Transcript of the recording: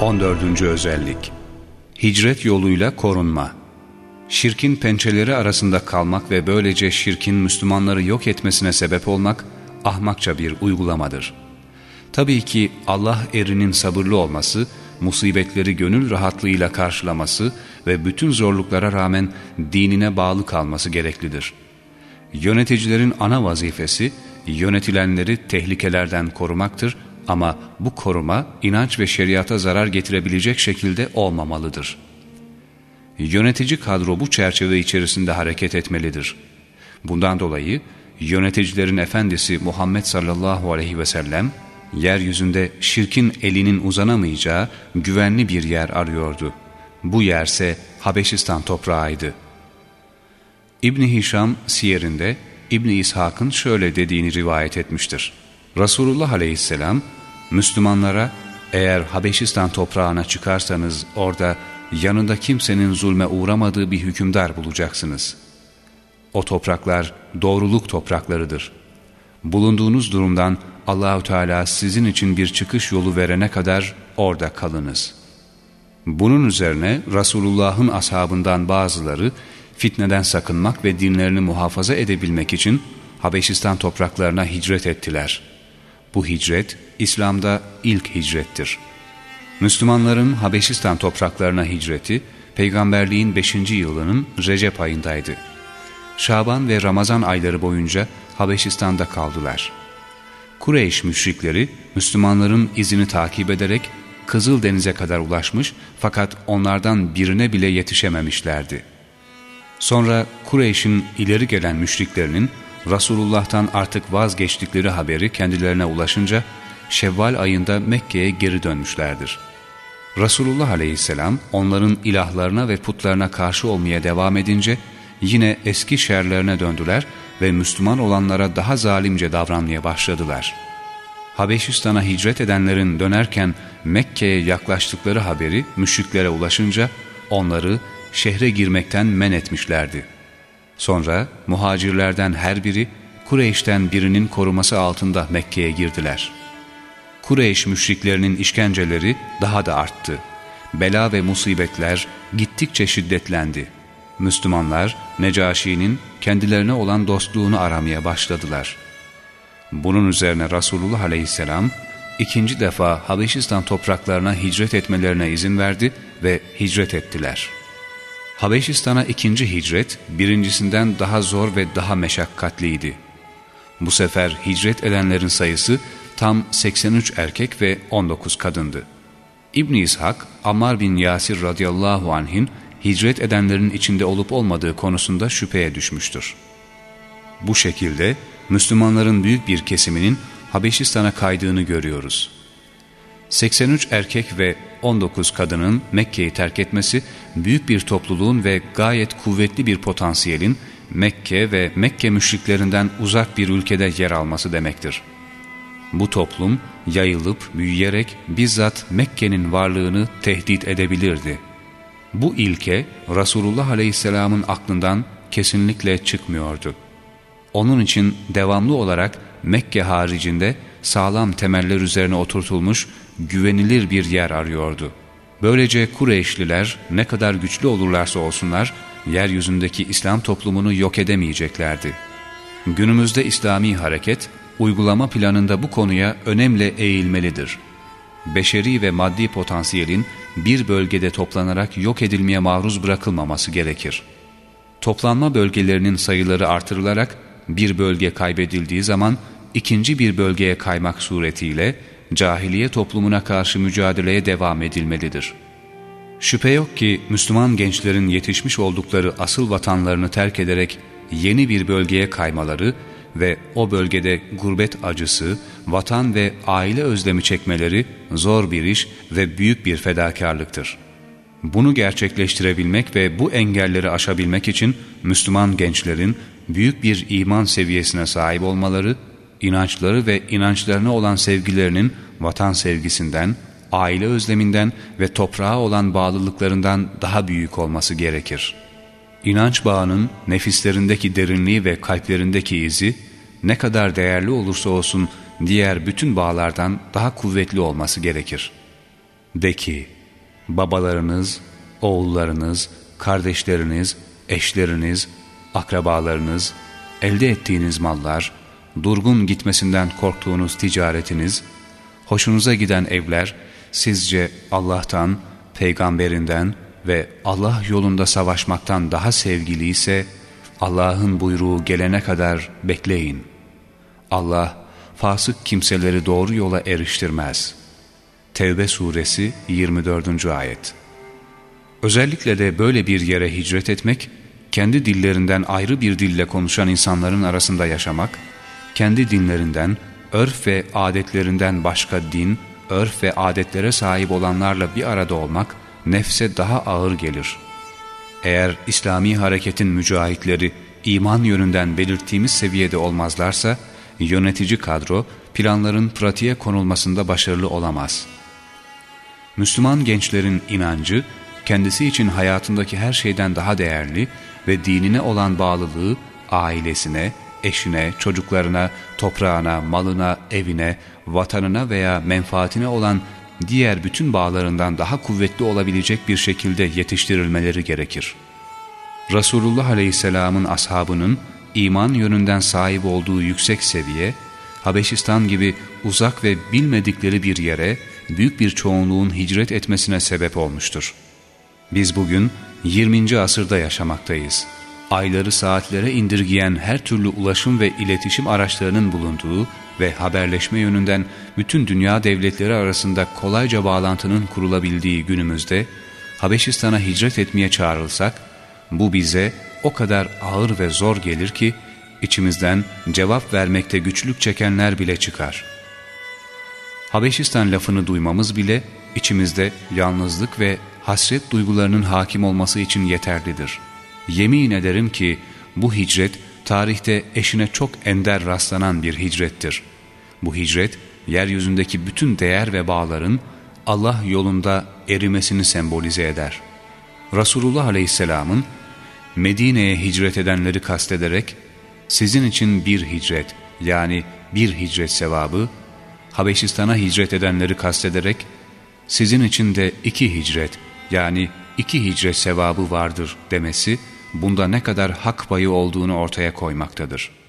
14. özellik Hicret yoluyla korunma Şirkin pençeleri arasında kalmak ve böylece şirkin Müslümanları yok etmesine sebep olmak ahmakça bir uygulamadır. Tabii ki Allah erinin sabırlı olması, musibetleri gönül rahatlığıyla karşılaması ve bütün zorluklara rağmen dinine bağlı kalması gereklidir. Yöneticilerin ana vazifesi, yönetilenleri tehlikelerden korumaktır ama bu koruma inanç ve şeriata zarar getirebilecek şekilde olmamalıdır. Yönetici kadro bu çerçeve içerisinde hareket etmelidir. Bundan dolayı yöneticilerin efendisi Muhammed sallallahu aleyhi ve sellem yeryüzünde şirkin elinin uzanamayacağı güvenli bir yer arıyordu. Bu yerse Habeşistan toprağıydı. İbni Hişam siyerinde İbni İshak'ın şöyle dediğini rivayet etmiştir. Resulullah aleyhisselam Müslümanlara eğer Habeşistan toprağına çıkarsanız orada yanında kimsenin zulme uğramadığı bir hükümdar bulacaksınız. O topraklar doğruluk topraklarıdır. Bulunduğunuz durumdan Allahü Teala sizin için bir çıkış yolu verene kadar orada kalınız. Bunun üzerine Resulullah'ın ashabından bazıları fitneden sakınmak ve dinlerini muhafaza edebilmek için Habeşistan topraklarına hicret ettiler. Bu hicret İslam'da ilk hicrettir. Müslümanların Habeşistan topraklarına hicreti peygamberliğin 5. yılının Recep ayındaydı. Şaban ve Ramazan ayları boyunca Habeşistan'da kaldılar. Kureyş müşrikleri Müslümanların izini takip ederek Kızıldeniz'e kadar ulaşmış fakat onlardan birine bile yetişememişlerdi. Sonra Kureyş'in ileri gelen müşriklerinin Resulullah'tan artık vazgeçtikleri haberi kendilerine ulaşınca Şevval ayında Mekke'ye geri dönmüşlerdir. Resulullah aleyhisselam onların ilahlarına ve putlarına karşı olmaya devam edince yine eski şerlerine döndüler ve Müslüman olanlara daha zalimce davranmaya başladılar. Habeşistan'a hicret edenlerin dönerken Mekke'ye yaklaştıkları haberi müşriklere ulaşınca onları şehre girmekten men etmişlerdi. Sonra muhacirlerden her biri Kureyş'ten birinin koruması altında Mekke'ye girdiler. Kureyş müşriklerinin işkenceleri daha da arttı. Bela ve musibetler gittikçe şiddetlendi. Müslümanlar Necaşi'nin kendilerine olan dostluğunu aramaya başladılar. Bunun üzerine Resulullah Aleyhisselam ikinci defa Habeşistan topraklarına hicret etmelerine izin verdi ve hicret ettiler. Habeşistan'a ikinci hicret birincisinden daha zor ve daha meşakkatliydi. Bu sefer hicret edenlerin sayısı tam 83 erkek ve 19 kadındı. İbn İshak, Ammar bin Yasir radıyallahu anh'in hicret edenlerin içinde olup olmadığı konusunda şüpheye düşmüştür. Bu şekilde Müslümanların büyük bir kesiminin Habeşistan'a kaydığını görüyoruz. 83 erkek ve 19 kadının Mekke'yi terk etmesi, büyük bir topluluğun ve gayet kuvvetli bir potansiyelin Mekke ve Mekke müşriklerinden uzak bir ülkede yer alması demektir. Bu toplum yayılıp büyüyerek bizzat Mekke'nin varlığını tehdit edebilirdi. Bu ilke Resulullah Aleyhisselam'ın aklından kesinlikle çıkmıyordu. Onun için devamlı olarak Mekke haricinde sağlam temeller üzerine oturtulmuş güvenilir bir yer arıyordu. Böylece Kureyşliler ne kadar güçlü olurlarsa olsunlar, yeryüzündeki İslam toplumunu yok edemeyeceklerdi. Günümüzde İslami hareket, uygulama planında bu konuya önemle eğilmelidir. Beşeri ve maddi potansiyelin bir bölgede toplanarak yok edilmeye maruz bırakılmaması gerekir. Toplanma bölgelerinin sayıları artırılarak bir bölge kaybedildiği zaman ikinci bir bölgeye kaymak suretiyle cahiliye toplumuna karşı mücadeleye devam edilmelidir. Şüphe yok ki Müslüman gençlerin yetişmiş oldukları asıl vatanlarını terk ederek yeni bir bölgeye kaymaları ve o bölgede gurbet acısı, vatan ve aile özlemi çekmeleri zor bir iş ve büyük bir fedakarlıktır. Bunu gerçekleştirebilmek ve bu engelleri aşabilmek için Müslüman gençlerin büyük bir iman seviyesine sahip olmaları inançları ve inançlarına olan sevgilerinin vatan sevgisinden, aile özleminden ve toprağa olan bağlılıklarından daha büyük olması gerekir. İnanç bağının nefislerindeki derinliği ve kalplerindeki izi, ne kadar değerli olursa olsun diğer bütün bağlardan daha kuvvetli olması gerekir. De ki, babalarınız, oğullarınız, kardeşleriniz, eşleriniz, akrabalarınız, elde ettiğiniz mallar, durgun gitmesinden korktuğunuz ticaretiniz, hoşunuza giden evler, sizce Allah'tan, peygamberinden ve Allah yolunda savaşmaktan daha sevgili ise, Allah'ın buyruğu gelene kadar bekleyin. Allah, fasık kimseleri doğru yola eriştirmez. Tevbe suresi 24. ayet Özellikle de böyle bir yere hicret etmek, kendi dillerinden ayrı bir dille konuşan insanların arasında yaşamak, kendi dinlerinden, örf ve adetlerinden başka din, örf ve adetlere sahip olanlarla bir arada olmak nefse daha ağır gelir. Eğer İslami hareketin mücahitleri iman yönünden belirttiğimiz seviyede olmazlarsa, yönetici kadro planların pratiğe konulmasında başarılı olamaz. Müslüman gençlerin inancı, kendisi için hayatındaki her şeyden daha değerli ve dinine olan bağlılığı ailesine, eşine, çocuklarına, toprağına, malına, evine, vatanına veya menfaatine olan diğer bütün bağlarından daha kuvvetli olabilecek bir şekilde yetiştirilmeleri gerekir. Resulullah Aleyhisselam'ın ashabının iman yönünden sahip olduğu yüksek seviye, Habeşistan gibi uzak ve bilmedikleri bir yere büyük bir çoğunluğun hicret etmesine sebep olmuştur. Biz bugün 20. asırda yaşamaktayız. Ayları saatlere indirgeyen her türlü ulaşım ve iletişim araçlarının bulunduğu ve haberleşme yönünden bütün dünya devletleri arasında kolayca bağlantının kurulabildiği günümüzde Habeşistan'a hicret etmeye çağrılsak, bu bize o kadar ağır ve zor gelir ki içimizden cevap vermekte güçlük çekenler bile çıkar. Habeşistan lafını duymamız bile içimizde yalnızlık ve hasret duygularının hakim olması için yeterlidir. Yemin ederim ki bu hicret tarihte eşine çok ender rastlanan bir hicrettir. Bu hicret yeryüzündeki bütün değer ve bağların Allah yolunda erimesini sembolize eder. Resulullah Aleyhisselam'ın Medine'ye hicret edenleri kastederek sizin için bir hicret yani bir hicret sevabı, Habeşistan'a hicret edenleri kastederek sizin için de iki hicret yani iki hicret sevabı vardır demesi bunda ne kadar hak payı olduğunu ortaya koymaktadır.''